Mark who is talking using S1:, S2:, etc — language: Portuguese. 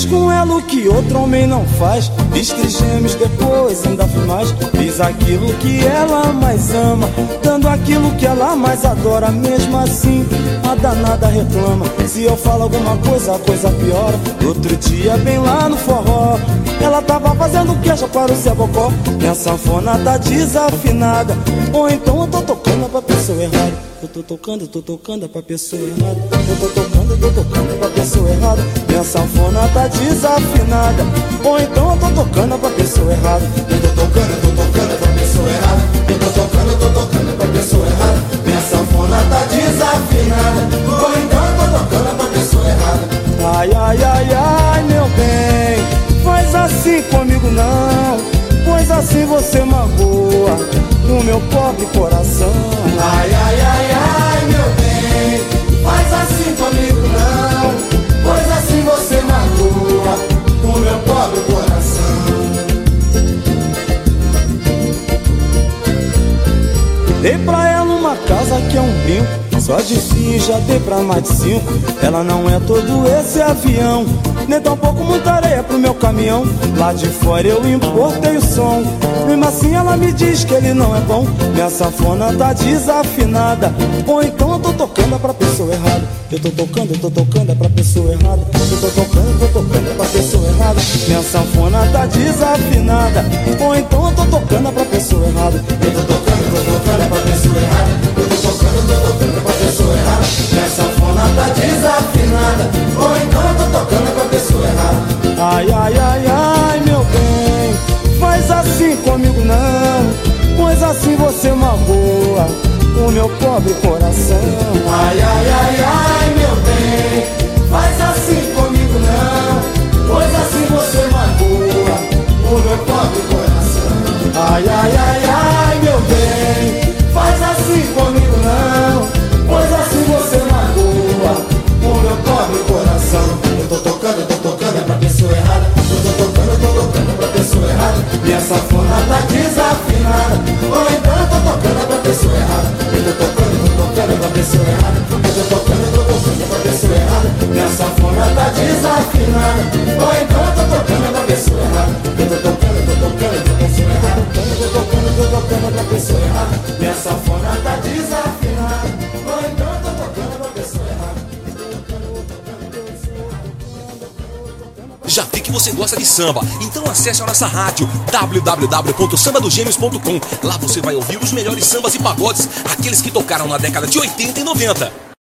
S1: Fiz com ela o que outro homem não faz. Fiz trigêmeos, depois ainda fiz mais. Fiz aquilo que ela mais ama, dando aquilo que ela mais adora. Mesmo assim, a danada reclama. Se eu falo alguma coisa, a coisa piora. Outro dia, bem lá no forró, ela tava fazendo queixa para o Cebocó. Minha sanfona tá desafinada. Ou então eu tô tocando pra pessoa errada. Eu tô tocando, tô tocando pra pessoa errada. Eu tô tocando, tô tocando pra pessoa errada. Minha sanfona tá desafinada. Ou então eu tô tocando pra pessoa errada. Eu tô tocando, tô tocando pra pessoa errada. Eu tô tocando, tô tocando pra pessoa errada. Minha sanfona tá desafinada. Ou então eu tô tocando pra pessoa errada. Ai, ai, ai, ai, meu bem. Faz assim comigo não. Pois assim você magoa o meu pobre coração. Dei pra ela uma casa que é um brinco só de si já dei pra mais de cinco. Ela não é todo esse avião, nem tampouco muita areia pro meu caminhão. Lá de fora eu importei o som. Mesmo assim ela me diz que ele não é bom. Minha safona tá desafinada. Ou então eu tô tocando pra pessoa errada. Eu tô tocando, eu tô tocando pra pessoa errada. Eu tô tocando, eu tô tocando pra pessoa errada. Minha sanfona tá desafinada. Ou então eu tô tocando pra pessoa errada. Você magoa o meu pobre coração. Ai, ai, ai, ai, meu bem. Faz assim comigo não. Pois assim você magoa o meu pobre coração. Ai, ai, ai, ai,
S2: Já vi que você gosta de samba, então acesse a nossa rádio www.sambadogêmeos.com. Lá você vai ouvir os melhores sambas e pagodes, aqueles que tocaram na década de 80 e 90.